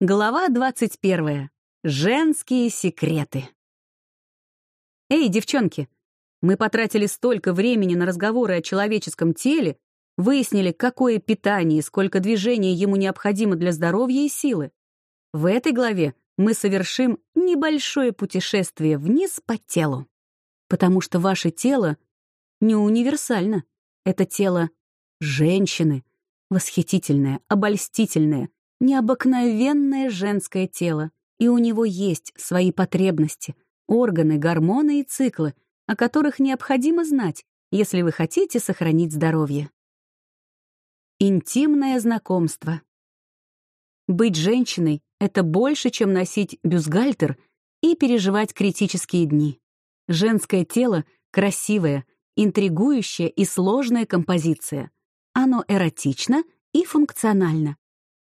Глава 21. Женские секреты. Эй, девчонки, мы потратили столько времени на разговоры о человеческом теле, выяснили, какое питание и сколько движения ему необходимо для здоровья и силы. В этой главе мы совершим небольшое путешествие вниз по телу. Потому что ваше тело не универсально. Это тело женщины, восхитительное, обольстительное, необыкновенное женское тело, и у него есть свои потребности, органы, гормоны и циклы, о которых необходимо знать, если вы хотите сохранить здоровье. Интимное знакомство. Быть женщиной — это больше, чем носить бюстгальтер и переживать критические дни. Женское тело — красивая, интригующая и сложная композиция. Оно эротично и функционально.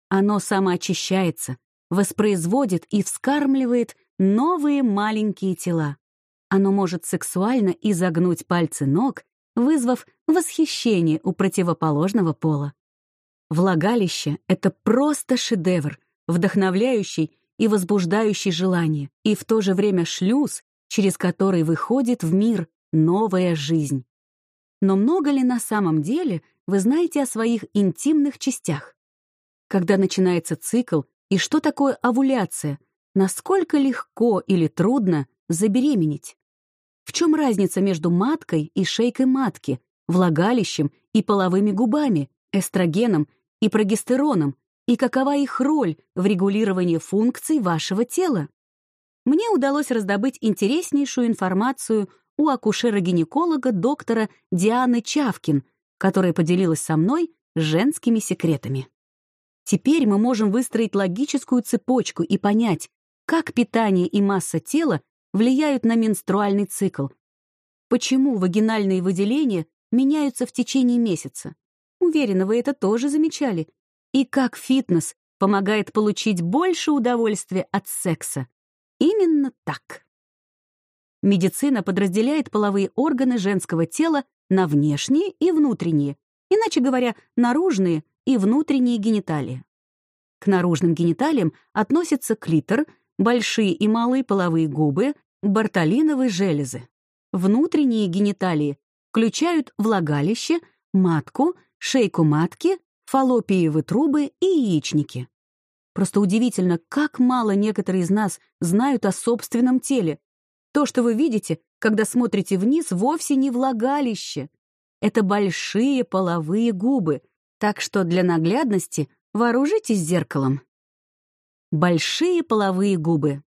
Оно самоочищается, воспроизводит и вскармливает новые маленькие тела. Оно может сексуально изогнуть пальцы ног, вызвав восхищение у противоположного пола. Влагалище — это просто шедевр, вдохновляющий и возбуждающий желание, и в то же время шлюз, через который выходит в мир новая жизнь. Но много ли на самом деле вы знаете о своих интимных частях? Когда начинается цикл и что такое овуляция, насколько легко или трудно забеременеть. В чем разница между маткой и шейкой матки, влагалищем и половыми губами, эстрогеном и прогестероном, и какова их роль в регулировании функций вашего тела? Мне удалось раздобыть интереснейшую информацию у акушера-гинеколога доктора Дианы Чавкин, которая поделилась со мной женскими секретами. Теперь мы можем выстроить логическую цепочку и понять, как питание и масса тела влияют на менструальный цикл. Почему вагинальные выделения меняются в течение месяца? Уверена, вы это тоже замечали. И как фитнес помогает получить больше удовольствия от секса. Именно так. Медицина подразделяет половые органы женского тела на внешние и внутренние, иначе говоря, наружные и внутренние гениталии. К наружным гениталиям относятся клитор, большие и малые половые губы, бартолиновые железы. Внутренние гениталии включают влагалище, матку, шейку матки, фаллопиевы трубы и яичники. Просто удивительно, как мало некоторые из нас знают о собственном теле. То, что вы видите, когда смотрите вниз, вовсе не влагалище. Это большие половые губы, так что для наглядности вооружитесь зеркалом. Большие половые губы.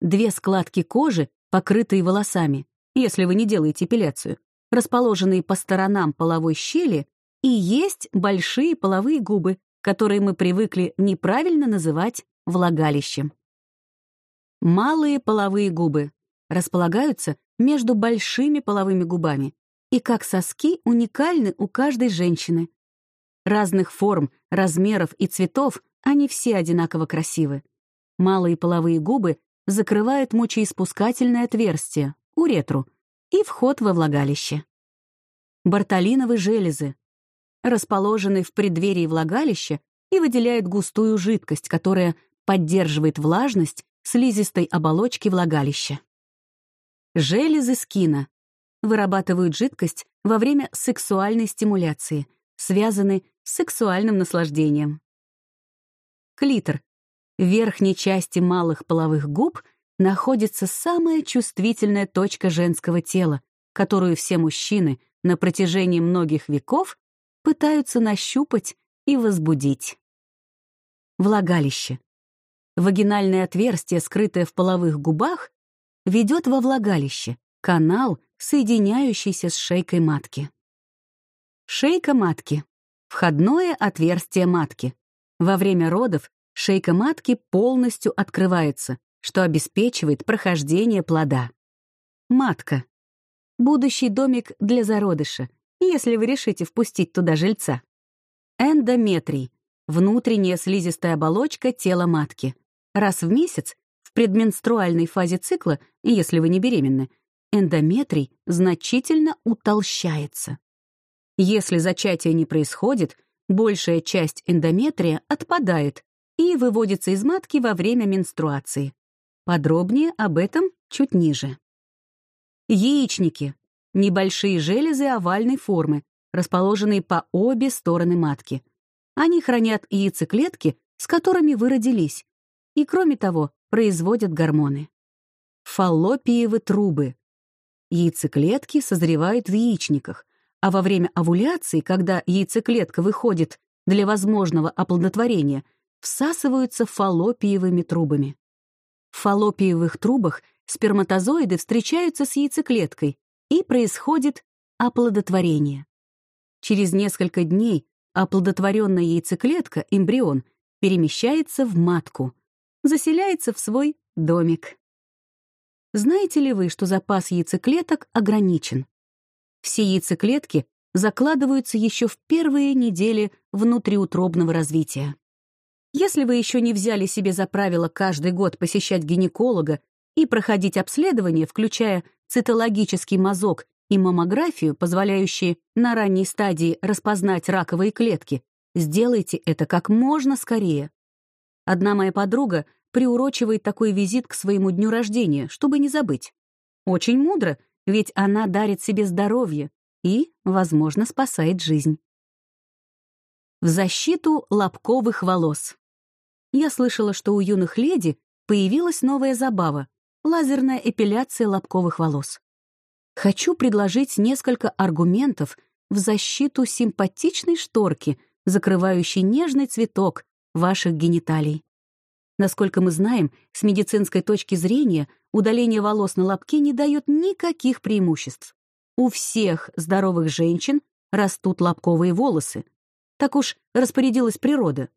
Две складки кожи, покрытые волосами, если вы не делаете эпиляцию, расположенные по сторонам половой щели, и есть большие половые губы, которые мы привыкли неправильно называть влагалищем. Малые половые губы располагаются между большими половыми губами и как соски уникальны у каждой женщины, Разных форм, размеров и цветов они все одинаково красивы. Малые половые губы закрывают мочеиспускательное отверстие, уретру, и вход во влагалище. Бартолиновые железы расположены в преддверии влагалища и выделяют густую жидкость, которая поддерживает влажность слизистой оболочки влагалища. Железы скина вырабатывают жидкость во время сексуальной стимуляции, связаны с сексуальным наслаждением. Клитор. В верхней части малых половых губ находится самая чувствительная точка женского тела, которую все мужчины на протяжении многих веков пытаются нащупать и возбудить. Влагалище. Вагинальное отверстие, скрытое в половых губах, ведет во влагалище, канал, соединяющийся с шейкой матки. Шейка матки. Входное отверстие матки. Во время родов шейка матки полностью открывается, что обеспечивает прохождение плода. Матка. Будущий домик для зародыша, если вы решите впустить туда жильца. Эндометрий. Внутренняя слизистая оболочка тела матки. Раз в месяц, в предменструальной фазе цикла, если вы не беременны, эндометрий значительно утолщается. Если зачатие не происходит, большая часть эндометрия отпадает, и выводится из матки во время менструации. Подробнее об этом чуть ниже. Яичники — небольшие железы овальной формы, расположенные по обе стороны матки. Они хранят яйцеклетки, с которыми вы родились, и, кроме того, производят гормоны. Фаллопиевы трубы. Яйцеклетки созревают в яичниках, а во время овуляции, когда яйцеклетка выходит для возможного оплодотворения, всасываются фаллопиевыми трубами. В фаллопиевых трубах сперматозоиды встречаются с яйцеклеткой, и происходит оплодотворение. Через несколько дней оплодотворенная яйцеклетка, эмбрион, перемещается в матку, заселяется в свой домик. Знаете ли вы, что запас яйцеклеток ограничен? Все яйцеклетки закладываются еще в первые недели внутриутробного развития. Если вы еще не взяли себе за правило каждый год посещать гинеколога и проходить обследование, включая цитологический мазок и маммографию, позволяющие на ранней стадии распознать раковые клетки, сделайте это как можно скорее. Одна моя подруга приурочивает такой визит к своему дню рождения, чтобы не забыть. Очень мудро, ведь она дарит себе здоровье и, возможно, спасает жизнь. В защиту лобковых волос. Я слышала, что у юных леди появилась новая забава лазерная эпиляция лобковых волос. Хочу предложить несколько аргументов в защиту симпатичной шторки, закрывающей нежный цветок ваших гениталий. Насколько мы знаем, с медицинской точки зрения удаление волос на лобке не дает никаких преимуществ. У всех здоровых женщин растут лобковые волосы. Так уж распорядилась природа.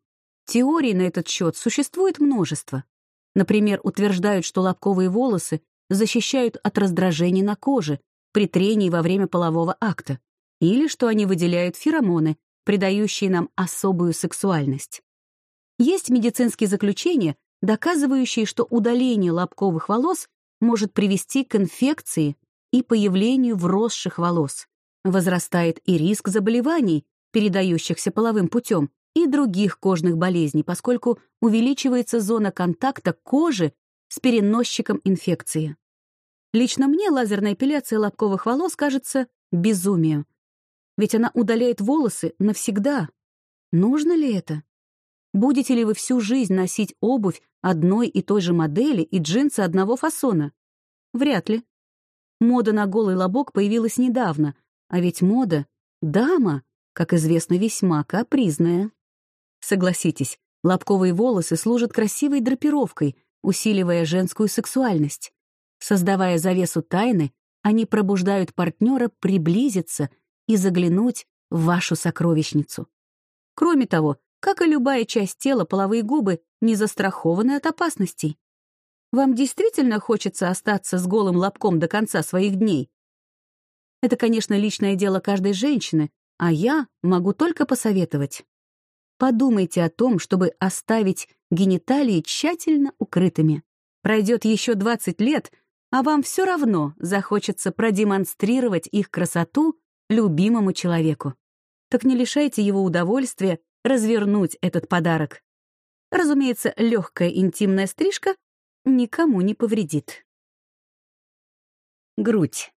Теорий на этот счет существует множество. Например, утверждают, что лобковые волосы защищают от раздражений на коже при трении во время полового акта, или что они выделяют феромоны, придающие нам особую сексуальность. Есть медицинские заключения, доказывающие, что удаление лобковых волос может привести к инфекции и появлению вросших волос. Возрастает и риск заболеваний, передающихся половым путем, и других кожных болезней, поскольку увеличивается зона контакта кожи с переносчиком инфекции. Лично мне лазерная эпиляция лобковых волос кажется безумием. Ведь она удаляет волосы навсегда. Нужно ли это? Будете ли вы всю жизнь носить обувь одной и той же модели и джинсы одного фасона? Вряд ли. Мода на голый лобок появилась недавно, а ведь мода — дама, как известно, весьма капризная. Согласитесь, лобковые волосы служат красивой драпировкой, усиливая женскую сексуальность. Создавая завесу тайны, они пробуждают партнера приблизиться и заглянуть в вашу сокровищницу. Кроме того, как и любая часть тела, половые губы не застрахованы от опасностей. Вам действительно хочется остаться с голым лобком до конца своих дней? Это, конечно, личное дело каждой женщины, а я могу только посоветовать. Подумайте о том, чтобы оставить гениталии тщательно укрытыми. Пройдет еще 20 лет, а вам все равно захочется продемонстрировать их красоту любимому человеку. Так не лишайте его удовольствия развернуть этот подарок. Разумеется, легкая интимная стрижка никому не повредит. Грудь.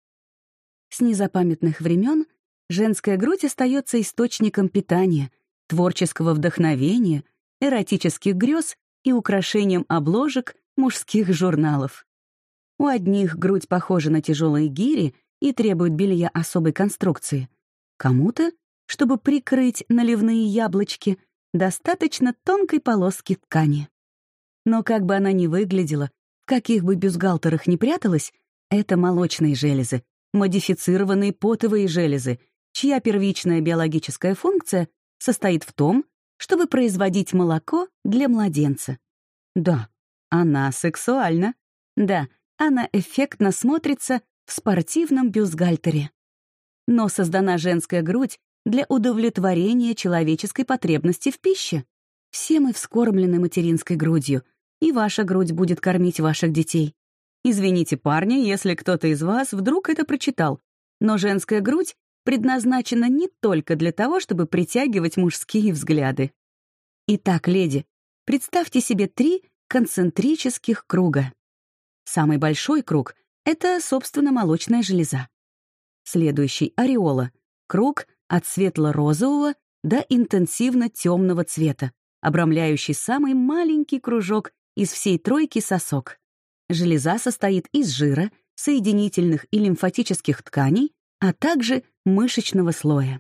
С незапамятных времен женская грудь остается источником питания — творческого вдохновения, эротических грез и украшением обложек мужских журналов. У одних грудь похожа на тяжелые гири и требует белья особой конструкции. Кому-то, чтобы прикрыть наливные яблочки, достаточно тонкой полоски ткани. Но как бы она ни выглядела, в каких бы бюстгальтерах ни пряталась, это молочные железы, модифицированные потовые железы, чья первичная биологическая функция состоит в том, чтобы производить молоко для младенца. Да, она сексуальна. Да, она эффектно смотрится в спортивном бюстгальтере. Но создана женская грудь для удовлетворения человеческой потребности в пище. Все мы вскормлены материнской грудью, и ваша грудь будет кормить ваших детей. Извините, парни, если кто-то из вас вдруг это прочитал, но женская грудь предназначена не только для того, чтобы притягивать мужские взгляды. Итак, леди, Представьте себе три концентрических круга. Самый большой круг — это, собственно, молочная железа. Следующий — ореола. Круг от светло-розового до интенсивно темного цвета, обрамляющий самый маленький кружок из всей тройки сосок. Железа состоит из жира, соединительных и лимфатических тканей, а также мышечного слоя.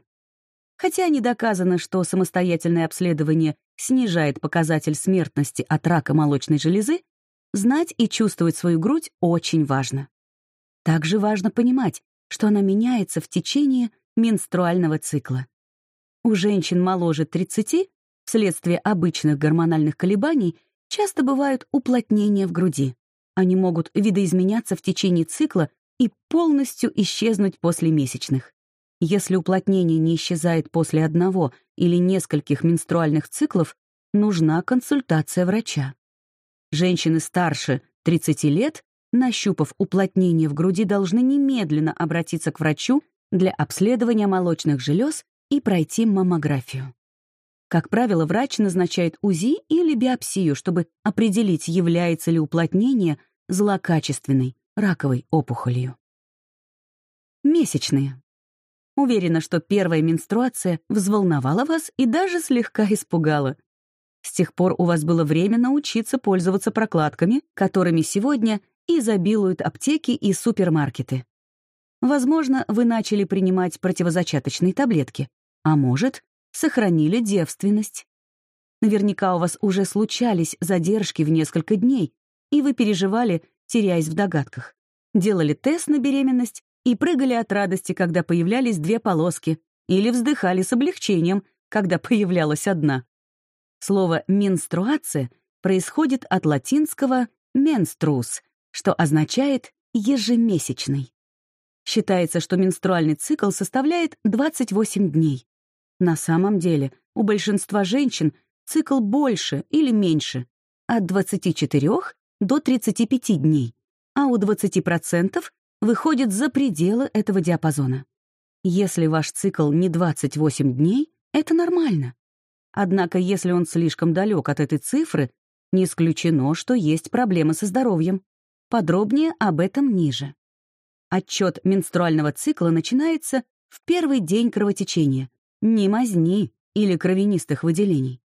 Хотя не доказано, что самостоятельное обследование снижает показатель смертности от рака молочной железы, знать и чувствовать свою грудь очень важно. Также важно понимать, что она меняется в течение менструального цикла. У женщин моложе 30 вследствие обычных гормональных колебаний часто бывают уплотнения в груди. Они могут видоизменяться в течение цикла и полностью исчезнуть после месячных. Если уплотнение не исчезает после одного или нескольких менструальных циклов, нужна консультация врача. Женщины старше 30 лет, нащупав уплотнение в груди, должны немедленно обратиться к врачу для обследования молочных желез и пройти маммографию. Как правило, врач назначает УЗИ или биопсию, чтобы определить, является ли уплотнение злокачественной раковой опухолью. Месячные. Уверена, что первая менструация взволновала вас и даже слегка испугала. С тех пор у вас было время научиться пользоваться прокладками, которыми сегодня изобилуют аптеки и супермаркеты. Возможно, вы начали принимать противозачаточные таблетки, а может, сохранили девственность. Наверняка у вас уже случались задержки в несколько дней, и вы переживали, теряясь в догадках. Делали тест на беременность и прыгали от радости, когда появлялись две полоски, или вздыхали с облегчением, когда появлялась одна. Слово «менструация» происходит от латинского «menstruus», что означает «ежемесячный». Считается, что менструальный цикл составляет 28 дней. На самом деле у большинства женщин цикл больше или меньше, от 24 до 35 дней, а у 20% выходит за пределы этого диапазона. Если ваш цикл не 28 дней, это нормально. Однако, если он слишком далек от этой цифры, не исключено, что есть проблемы со здоровьем. Подробнее об этом ниже. Отчет менструального цикла начинается в первый день кровотечения, не мазни или кровянистых выделений.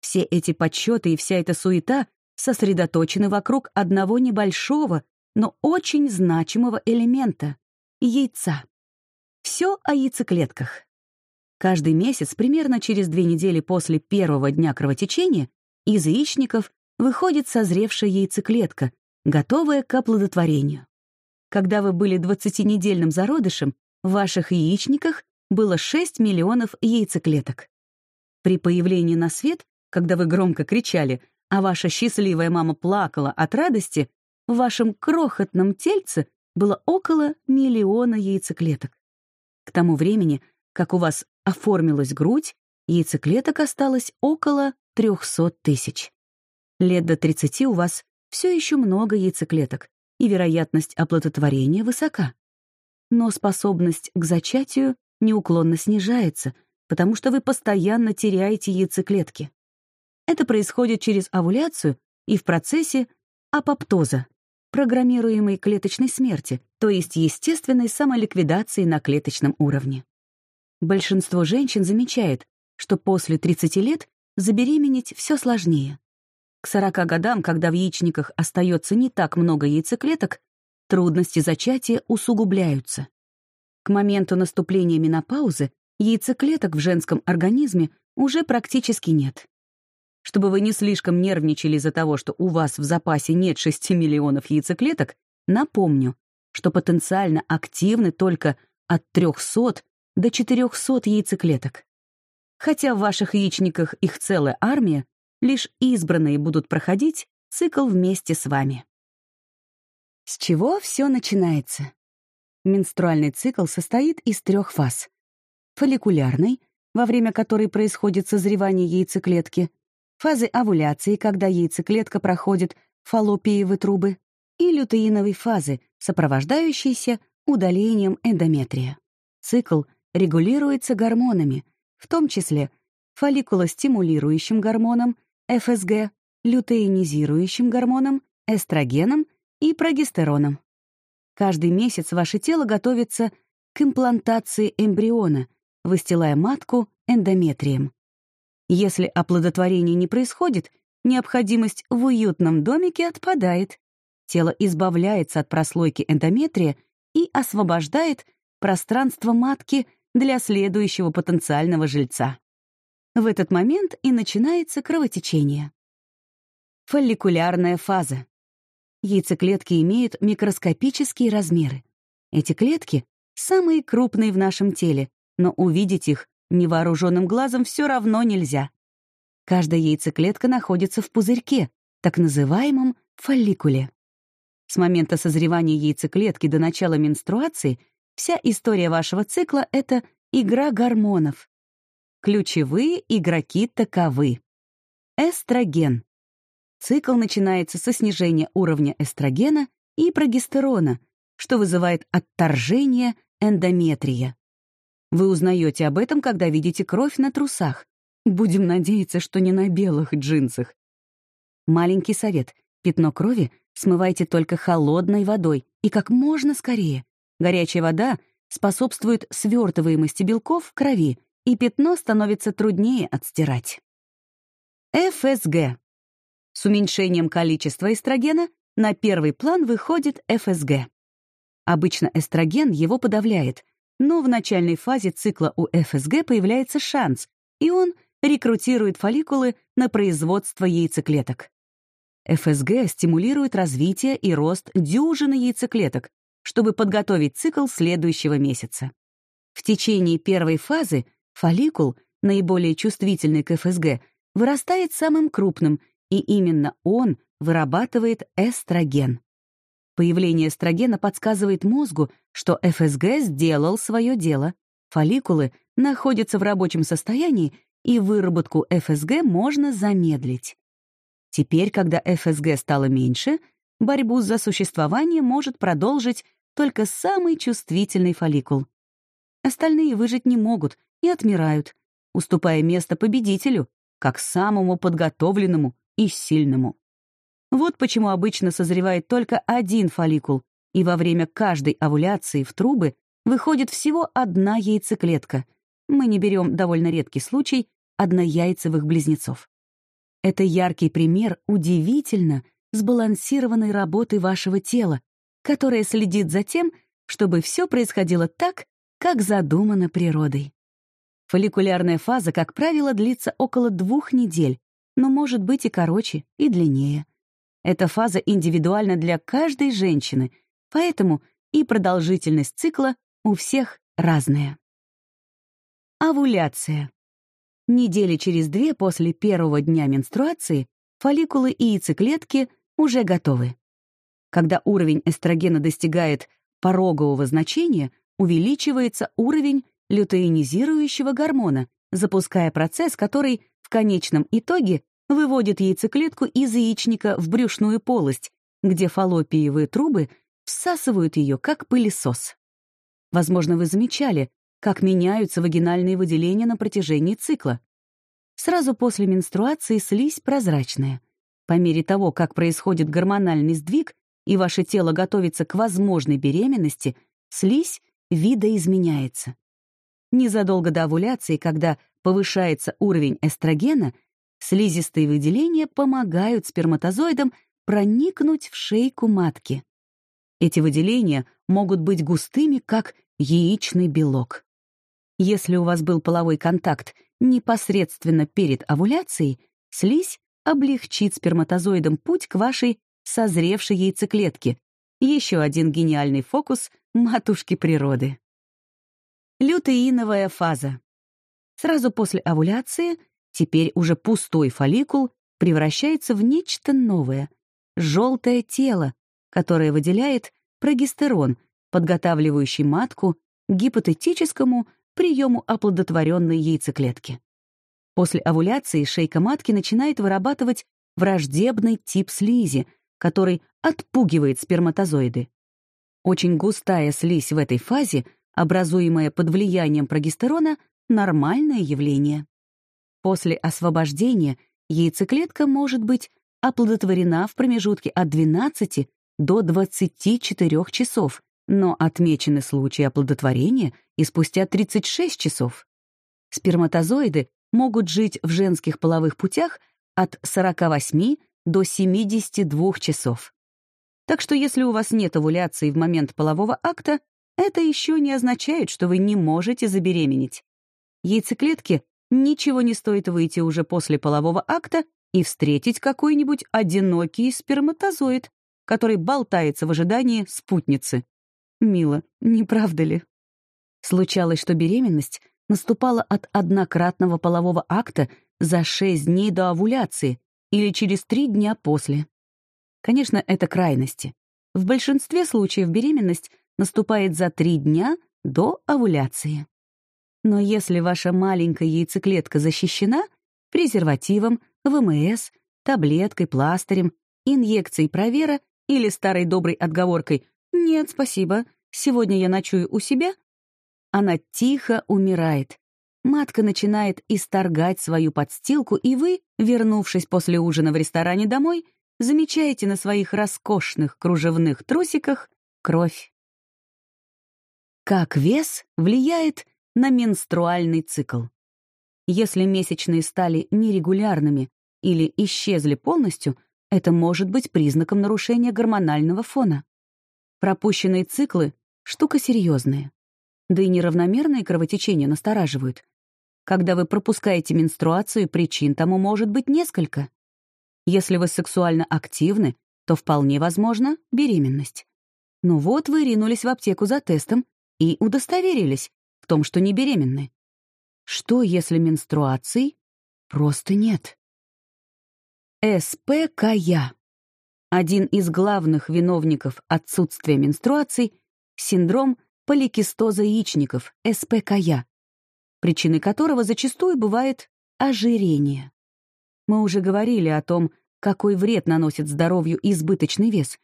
Все эти подсчеты и вся эта суета сосредоточены вокруг одного небольшого, но очень значимого элемента — яйца. Все о яйцеклетках. Каждый месяц, примерно через две недели после первого дня кровотечения, из яичников выходит созревшая яйцеклетка, готовая к оплодотворению. Когда вы были 20-недельным зародышем, в ваших яичниках было 6 миллионов яйцеклеток. При появлении на свет, когда вы громко кричали, а ваша счастливая мама плакала от радости, в вашем крохотном тельце было около миллиона яйцеклеток. К тому времени, как у вас оформилась грудь, яйцеклеток осталось около 300 тысяч. Лет до 30 у вас все еще много яйцеклеток, и вероятность оплодотворения высока. Но способность к зачатию неуклонно снижается, потому что вы постоянно теряете яйцеклетки. Это происходит через овуляцию и в процессе апоптоза, программируемой клеточной смерти, то есть естественной самоликвидации на клеточном уровне. Большинство женщин замечает, что после 30 лет забеременеть все сложнее. К 40 годам, когда в яичниках остается не так много яйцеклеток, трудности зачатия усугубляются. К моменту наступления менопаузы яйцеклеток в женском организме уже практически нет. Чтобы вы не слишком нервничали из-за того, что у вас в запасе нет 6 миллионов яйцеклеток, напомню, что потенциально активны только от 300 до 400 яйцеклеток. Хотя в ваших яичниках их целая армия, Лишь избранные будут проходить цикл вместе с вами. С чего все начинается? Менструальный цикл состоит из трех фаз. Фолликулярной, во время которой происходит созревание яйцеклетки, фазы овуляции, когда яйцеклетка проходит фаллопиевы трубы, и лютеиновой фазы, сопровождающейся удалением эндометрия. Цикл регулируется гормонами, в том числе фолликулостимулирующим гормоном ФСГ, лютеинизирующим гормоном, эстрогеном и прогестероном. Каждый месяц ваше тело готовится к имплантации эмбриона, выстилая матку эндометрием. Если оплодотворение не происходит, необходимость в уютном домике отпадает. Тело избавляется от прослойки эндометрия и освобождает пространство матки для следующего потенциального жильца. В этот момент и начинается кровотечение. Фолликулярная фаза. Яйцеклетки имеют микроскопические размеры. Эти клетки — самые крупные в нашем теле, но увидеть их невооруженным глазом все равно нельзя. Каждая яйцеклетка находится в пузырьке, так называемом фолликуле. С момента созревания яйцеклетки до начала менструации вся история вашего цикла — это игра гормонов. Ключевые игроки таковы. Эстроген. Цикл начинается со снижения уровня эстрогена и прогестерона, что вызывает отторжение эндометрия. Вы узнаете об этом, когда видите кровь на трусах. Будем надеяться, что не на белых джинсах. Маленький совет. Пятно крови смывайте только холодной водой и как можно скорее. Горячая вода способствует свертываемости белков в крови, и пятно становится труднее отстирать. ФСГ. С уменьшением количества эстрогена на первый план выходит ФСГ. Обычно эстроген его подавляет, но в начальной фазе цикла у ФСГ появляется шанс, и он рекрутирует фолликулы на производство яйцеклеток. ФСГ стимулирует развитие и рост дюжины яйцеклеток, чтобы подготовить цикл следующего месяца. В течение первой фазы фолликул, наиболее чувствительный к ФСГ, вырастает самым крупным и именно он вырабатывает эстроген. Появление эстрогена подсказывает мозгу, что ФСГ сделал свое дело. Фолликулы находятся в рабочем состоянии, и выработку ФСГ можно замедлить. Теперь, когда ФСГ стало меньше, борьбу за существование может продолжить только самый чувствительный фолликул. Остальные выжить не могут и отмирают, уступая место победителю, как самому подготовленному и сильному. Вот почему обычно созревает только один фолликул, и во время каждой овуляции в трубы выходит всего одна яйцеклетка. Мы не берем довольно редкий случай однояйцевых близнецов. Это яркий пример удивительно сбалансированной работы вашего тела, которая следит за тем, чтобы все происходило так, как задумано природой. Фолликулярная фаза, как правило, длится около двух недель, но может быть и короче, и длиннее. Эта фаза индивидуальна для каждой женщины, поэтому и продолжительность цикла у всех разная. Овуляция. Недели через две после первого дня менструации фолликулы и яйцеклетки уже готовы. Когда уровень эстрогена достигает порогового значения, увеличивается уровень лютеинизирующего гормона, запуская процесс, который в конечном итоге выводит яйцеклетку из яичника в брюшную полость, где фаллопиевые трубы всасывают ее как пылесос. Возможно, вы замечали, как меняются вагинальные выделения на протяжении цикла. Сразу после менструации слизь прозрачная. По мере того, как происходит гормональный сдвиг и ваше тело готовится к возможной беременности, слизь видоизменяется. Незадолго до овуляции, когда повышается уровень эстрогена, слизистые выделения помогают сперматозоидам проникнуть в шейку матки. Эти выделения могут быть густыми, как яичный белок. Если у вас был половой контакт непосредственно перед овуляцией, слизь облегчит сперматозоидам путь к вашей созревшей яйцеклетке. Еще один гениальный фокус матушки природы. Лютеиновая фаза. Сразу после овуляции теперь уже пустой фолликул превращается в нечто новое — желтое тело, которое выделяет прогестерон, подготавливающий матку к гипотетическому приему оплодотворенной яйцеклетки. После овуляции шейка матки начинает вырабатывать враждебный тип слизи, который отпугивает сперматозоиды. Очень густая слизь в этой фазе, образуемая под влиянием прогестерона, нормальное явление. После освобождения яйцеклетка может быть оплодотворена в промежутке от 12 до 24 часов, но отмечены случаи оплодотворения и спустя 36 часов. Сперматозоиды могут жить в женских половых путях от 48 до 72 часов. Так что если у вас нет овуляции в момент полового акта, это еще не означает, что вы не можете забеременеть. Яйцеклетке ничего не стоит выйти уже после полового акта и встретить какой-нибудь одинокий сперматозоид, который болтается в ожидании спутницы. Мило, не правда ли? Случалось, что беременность наступала от однократного полового акта за 6 дней до овуляции или через 3 дня после. Конечно, это крайности. В большинстве случаев беременность наступает за 3 дня до овуляции. Но если ваша маленькая яйцеклетка защищена презервативом, ВМС, таблеткой, пластырем, инъекцией провера или старой доброй отговоркой «Нет, спасибо, сегодня я ночую у себя», она тихо умирает. Матка начинает исторгать свою подстилку, и вы, вернувшись после ужина в ресторане домой, замечаете на своих роскошных кружевных трусиках кровь. Как вес влияет на менструальный цикл? Если месячные стали нерегулярными или исчезли полностью, это может быть признаком нарушения гормонального фона. Пропущенные циклы — штука серьезная. Да и неравномерные кровотечения настораживают. Когда вы пропускаете менструацию, причин тому может быть несколько. Если вы сексуально активны, то вполне возможно беременность. Ну вот вы ринулись в аптеку за тестом и удостоверились в том, что не беременны. Что, если менструаций просто нет? СПКЯ. Один из главных виновников отсутствия менструаций — синдром поликистоза яичников, СПКЯ, причиной которого зачастую бывает ожирение. Мы уже говорили о том, какой вред наносит здоровью избыточный вес.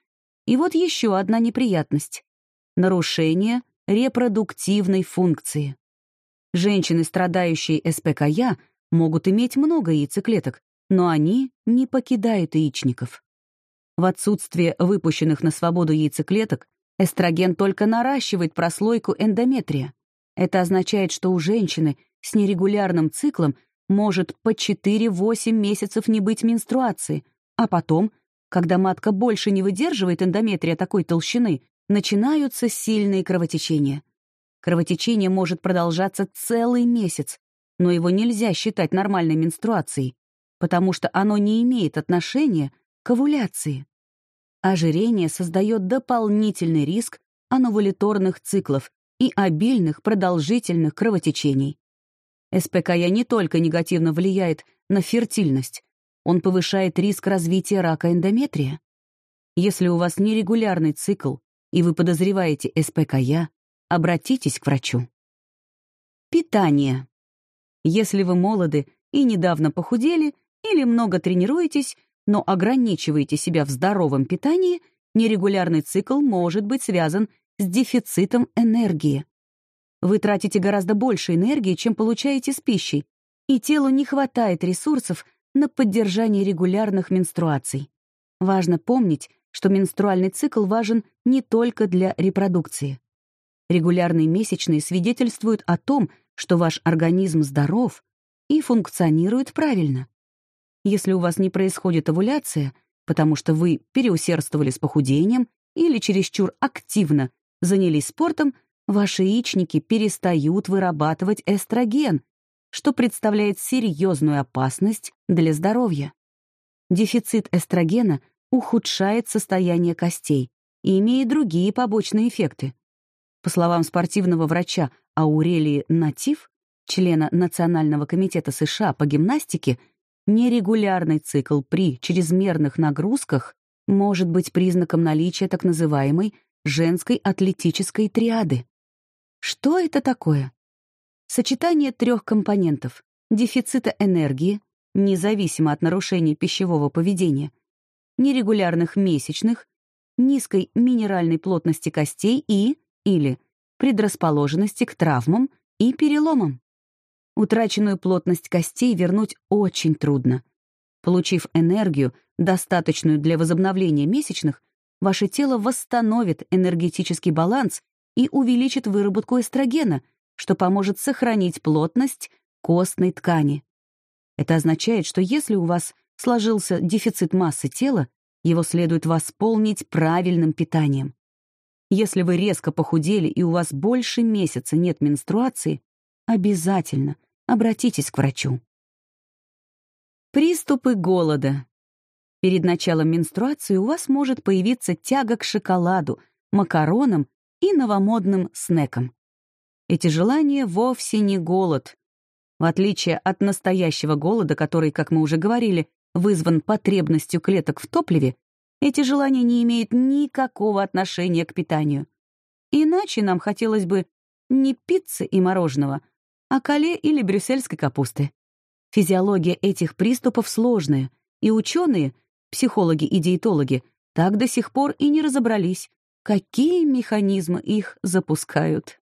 И вот еще одна неприятность — нарушение репродуктивной функции. Женщины, страдающие СПКЯ, могут иметь много яйцеклеток, но они не покидают яичников. В отсутствие выпущенных на свободу яйцеклеток Эстроген только наращивает прослойку эндометрия. Это означает, что у женщины с нерегулярным циклом может по 4-8 месяцев не быть менструации, а потом, когда матка больше не выдерживает эндометрия такой толщины, начинаются сильные кровотечения. Кровотечение может продолжаться целый месяц, но его нельзя считать нормальной менструацией, потому что оно не имеет отношения к овуляции. Ожирение создает дополнительный риск ановолиторных циклов и обильных продолжительных кровотечений. СПКЯ не только негативно влияет на фертильность, он повышает риск развития рака эндометрия. Если у вас нерегулярный цикл и вы подозреваете СПКЯ, обратитесь к врачу. Питание. Если вы молоды и недавно похудели или много тренируетесь, но ограничиваете себя в здоровом питании, нерегулярный цикл может быть связан с дефицитом энергии. Вы тратите гораздо больше энергии, чем получаете с пищей, и телу не хватает ресурсов на поддержание регулярных менструаций. Важно помнить, что менструальный цикл важен не только для репродукции. Регулярные месячные свидетельствуют о том, что ваш организм здоров и функционирует правильно. Если у вас не происходит овуляция, потому что вы переусердствовали с похудением или чересчур активно занялись спортом, ваши яичники перестают вырабатывать эстроген, что представляет серьезную опасность для здоровья. Дефицит эстрогена ухудшает состояние костей и имеет другие побочные эффекты. По словам спортивного врача Аурелии Натив, члена Национального комитета США по гимнастике, Нерегулярный цикл при чрезмерных нагрузках может быть признаком наличия так называемой женской атлетической триады. Что это такое? Сочетание трех компонентов — дефицита энергии, независимо от нарушения пищевого поведения, нерегулярных месячных, низкой минеральной плотности костей и или предрасположенности к травмам и переломам. Утраченную плотность костей вернуть очень трудно. Получив энергию, достаточную для возобновления месячных, ваше тело восстановит энергетический баланс и увеличит выработку эстрогена, что поможет сохранить плотность костной ткани. Это означает, что если у вас сложился дефицит массы тела, его следует восполнить правильным питанием. Если вы резко похудели и у вас больше месяца нет менструации, обязательно обратитесь к врачу. Приступы голода. Перед началом менструации у вас может появиться тяга к шоколаду, макаронам и новомодным снекам. Эти желания вовсе не голод. В отличие от настоящего голода, который, как мы уже говорили, вызван потребностью клеток в топливе, эти желания не имеют никакого отношения к питанию. Иначе нам хотелось бы не пиццы и мороженого, а кале или брюссельской капусты. Физиология этих приступов сложная, и ученые, психологи и диетологи, так до сих пор и не разобрались, какие механизмы их запускают.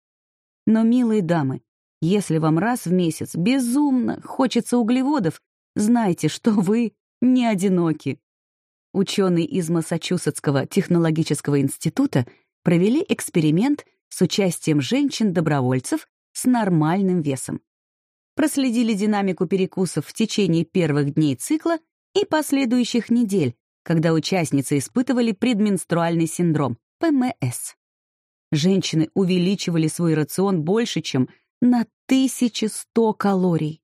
Но, милые дамы, если вам раз в месяц безумно хочется углеводов, знайте, что вы не одиноки. Ученые из Массачусетского технологического института провели эксперимент с участием женщин-добровольцев с нормальным весом проследили динамику перекусов в течение первых дней цикла и последующих недель, когда участницы испытывали предменструальный синдром, ПМС. Женщины увеличивали свой рацион больше, чем на 1100 калорий.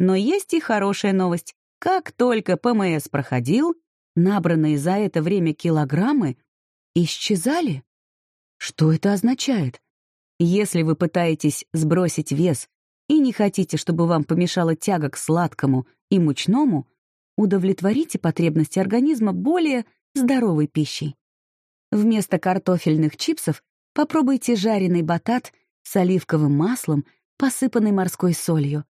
Но есть и хорошая новость. Как только ПМС проходил, набранные за это время килограммы исчезали. Что это означает? Если вы пытаетесь сбросить вес и не хотите, чтобы вам помешала тяга к сладкому и мучному, удовлетворите потребности организма более здоровой пищей. Вместо картофельных чипсов попробуйте жареный батат с оливковым маслом, посыпанный морской солью,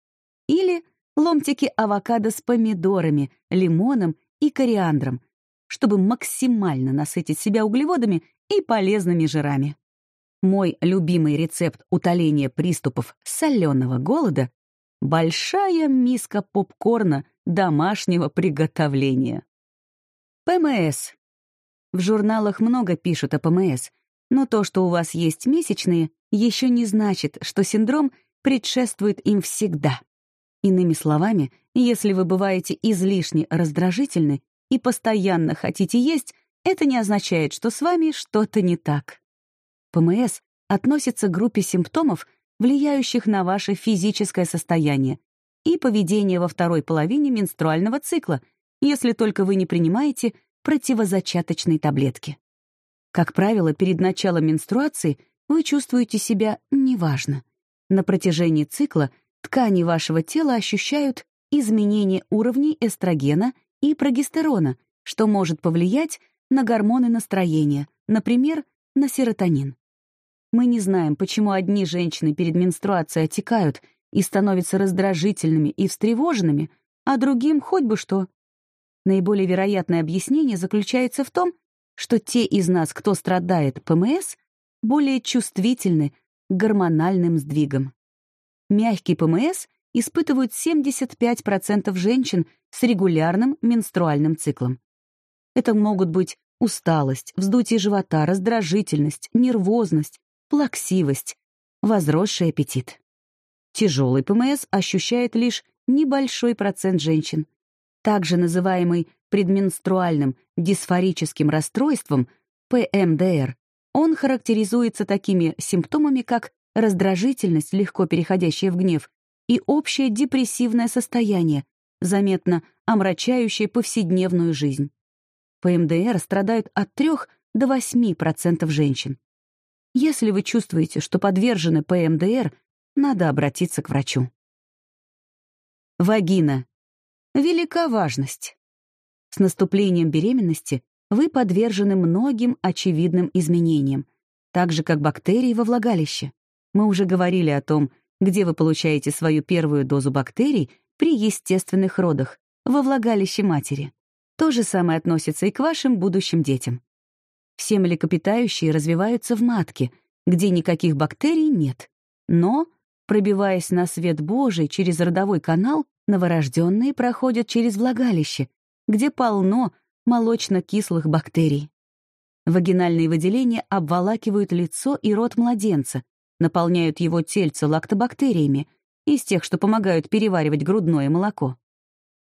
или ломтики авокадо с помидорами, лимоном и кориандром, чтобы максимально насытить себя углеводами и полезными жирами. Мой любимый рецепт утоления приступов соленого голода — большая миска попкорна домашнего приготовления. ПМС. В журналах много пишут о ПМС, но то, что у вас есть месячные, еще не значит, что синдром предшествует им всегда. Иными словами, если вы бываете излишне раздражительны и постоянно хотите есть, это не означает, что с вами что-то не так. ПМС относится к группе симптомов, влияющих на ваше физическое состояние и поведение во второй половине менструального цикла, если только вы не принимаете противозачаточные таблетки. Как правило, перед началом менструации вы чувствуете себя неважно. На протяжении цикла ткани вашего тела ощущают изменение уровней эстрогена и прогестерона, что может повлиять на гормоны настроения, например, на серотонин. Мы не знаем, почему одни женщины перед менструацией отекают и становятся раздражительными и встревоженными, а другим хоть бы что. Наиболее вероятное объяснение заключается в том, что те из нас, кто страдает ПМС, более чувствительны к гормональным сдвигам. Мягкий ПМС испытывают 75% женщин с регулярным менструальным циклом. Это могут быть усталость, вздутие живота, раздражительность, нервозность, плаксивость, возросший аппетит. Тяжелый ПМС ощущает лишь небольшой процент женщин. Также называемый предменструальным дисфорическим расстройством ПМДР, он характеризуется такими симптомами, как раздражительность, легко переходящая в гнев, и общее депрессивное состояние, заметно омрачающее повседневную жизнь. ПМДР страдают от 3 до 8% женщин. Если вы чувствуете, что подвержены ПМДР, надо обратиться к врачу. Вагина. Велика важность. С наступлением беременности вы подвержены многим очевидным изменениям, так же, как бактерии во влагалище. Мы уже говорили о том, где вы получаете свою первую дозу бактерий при естественных родах, во влагалище матери. То же самое относится и к вашим будущим детям. Все млекопитающие развиваются в матке, где никаких бактерий нет. Но, пробиваясь на свет Божий через родовой канал, новорожденные проходят через влагалище, где полно молочно-кислых бактерий. Вагинальные выделения обволакивают лицо и рот младенца, наполняют его тельце лактобактериями, из тех, что помогают переваривать грудное молоко.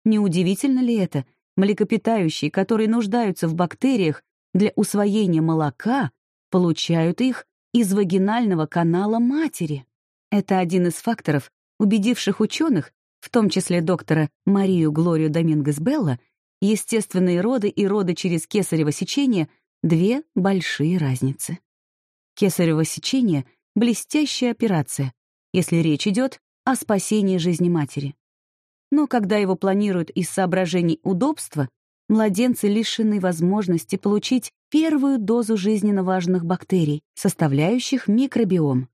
Неудивительно ли это? Млекопитающие, которые нуждаются в бактериях для усвоения молока, получают их из вагинального канала матери. Это один из факторов, убедивших ученых, в том числе доктора Марию Глорию Домингес Белла, естественные роды и роды через кесарево сечение — две большие разницы. Кесарево сечение — блестящая операция, если речь идет о спасении жизни матери. Но когда его планируют из соображений удобства, младенцы лишены возможности получить первую дозу жизненно важных бактерий, составляющих микробиом.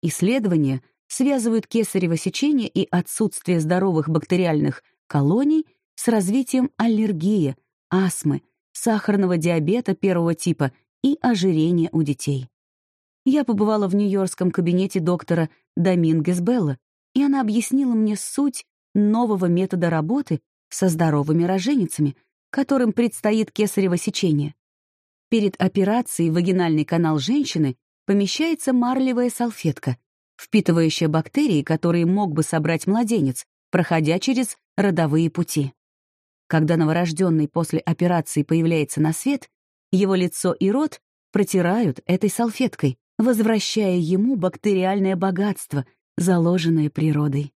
Исследования связывают кесарево сечение и отсутствие здоровых бактериальных колоний с развитием аллергии, астмы, сахарного диабета первого типа и ожирения у детей. Я побывала в нью-йоркском кабинете доктора Домингес Белла, и она объяснила мне суть нового метода работы со здоровыми роженицами, которым предстоит кесарево сечение. Перед операцией вагинальный канал женщины помещается марлевая салфетка, впитывающая бактерии, которые мог бы собрать младенец, проходя через родовые пути. Когда новорожденный после операции появляется на свет, его лицо и рот протирают этой салфеткой, возвращая ему бактериальное богатство, заложенное природой.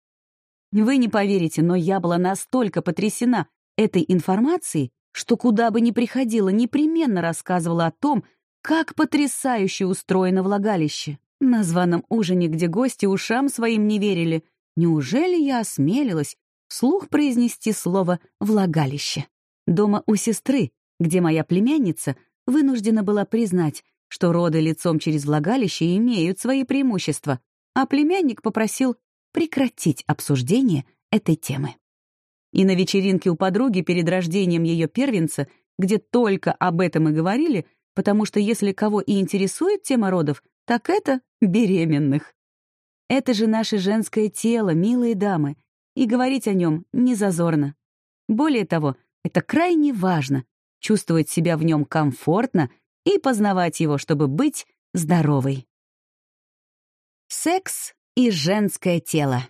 Вы не поверите, но я была настолько потрясена этой информацией, что куда бы ни приходила, непременно рассказывала о том, как потрясающе устроено влагалище. На званом ужине, где гости ушам своим не верили, неужели я осмелилась вслух произнести слово «влагалище»? Дома у сестры, где моя племянница вынуждена была признать, что роды лицом через влагалище имеют свои преимущества, а племянник попросил прекратить обсуждение этой темы. И на вечеринке у подруги перед рождением ее первенца, где только об этом и говорили, потому что если кого и интересует тема родов, так это беременных. Это же наше женское тело, милые дамы, и говорить о нем не зазорно. Более того, это крайне важно — чувствовать себя в нем комфортно и познавать его, чтобы быть здоровой. Секс и женское тело.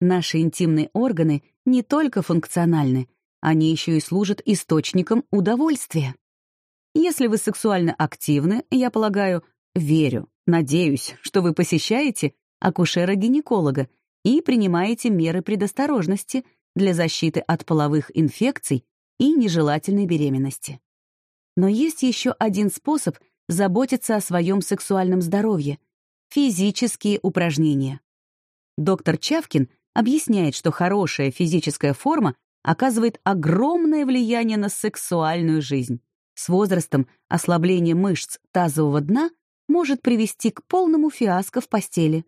Наши интимные органы не только функциональны, они еще и служат источником удовольствия. Если вы сексуально активны, я полагаю, верю, надеюсь, что вы посещаете акушера-гинеколога и принимаете меры предосторожности для защиты от половых инфекций и нежелательной беременности. Но есть еще один способ заботиться о своем сексуальном здоровье — Физические упражнения. Доктор Чавкин объясняет, что хорошая физическая форма оказывает огромное влияние на сексуальную жизнь. С возрастом ослабление мышц тазового дна может привести к полному фиаско в постели.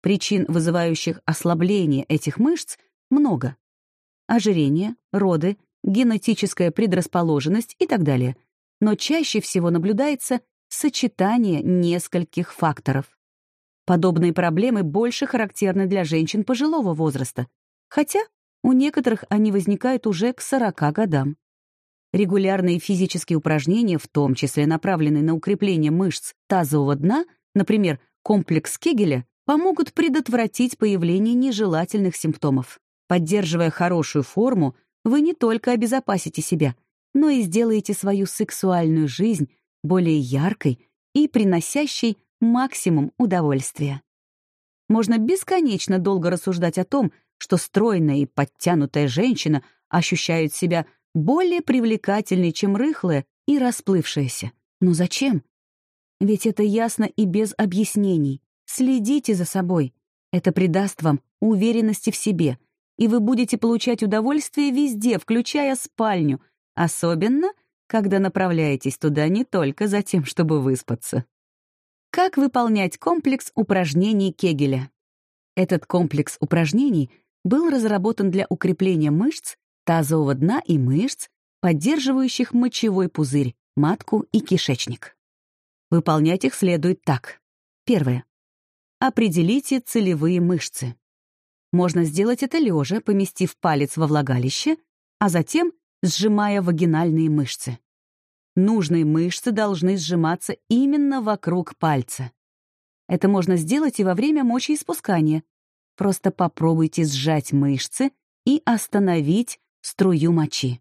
Причин, вызывающих ослабление этих мышц, много. Ожирение, роды, генетическая предрасположенность и так далее. Но чаще всего наблюдается сочетание нескольких факторов. Подобные проблемы больше характерны для женщин пожилого возраста, хотя у некоторых они возникают уже к 40 годам. Регулярные физические упражнения, в том числе направленные на укрепление мышц тазового дна, например, комплекс Кегеля, помогут предотвратить появление нежелательных симптомов. Поддерживая хорошую форму, вы не только обезопасите себя, но и сделаете свою сексуальную жизнь более яркой и приносящей максимум удовольствия. Можно бесконечно долго рассуждать о том, что стройная и подтянутая женщина ощущает себя более привлекательной, чем рыхлая и расплывшаяся. Но зачем? Ведь это ясно и без объяснений. Следите за собой. Это придаст вам уверенности в себе, и вы будете получать удовольствие везде, включая спальню, особенно, когда направляетесь туда не только за тем, чтобы выспаться. Как выполнять комплекс упражнений Кегеля? Этот комплекс упражнений был разработан для укрепления мышц тазового дна и мышц, поддерживающих мочевой пузырь, матку и кишечник. Выполнять их следует так. Первое. Определите целевые мышцы. Можно сделать это лежа, поместив палец во влагалище, а затем сжимая вагинальные мышцы. Нужные мышцы должны сжиматься именно вокруг пальца. Это можно сделать и во время мочеиспускания. Просто попробуйте сжать мышцы и остановить струю мочи.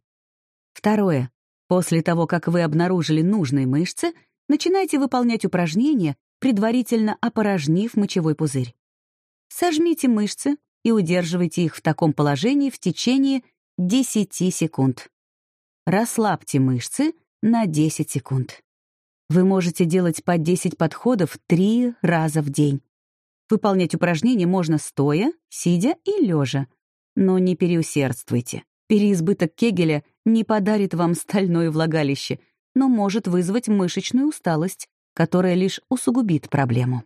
Второе. После того, как вы обнаружили нужные мышцы, начинайте выполнять упражнения, предварительно опорожнив мочевой пузырь. Сожмите мышцы и удерживайте их в таком положении в течение 10 секунд. Расслабьте мышцы на 10 секунд. Вы можете делать по 10 подходов 3 раза в день. Выполнять упражнения можно стоя, сидя и лежа. Но не переусердствуйте. Переизбыток Кегеля не подарит вам стальное влагалище, но может вызвать мышечную усталость, которая лишь усугубит проблему.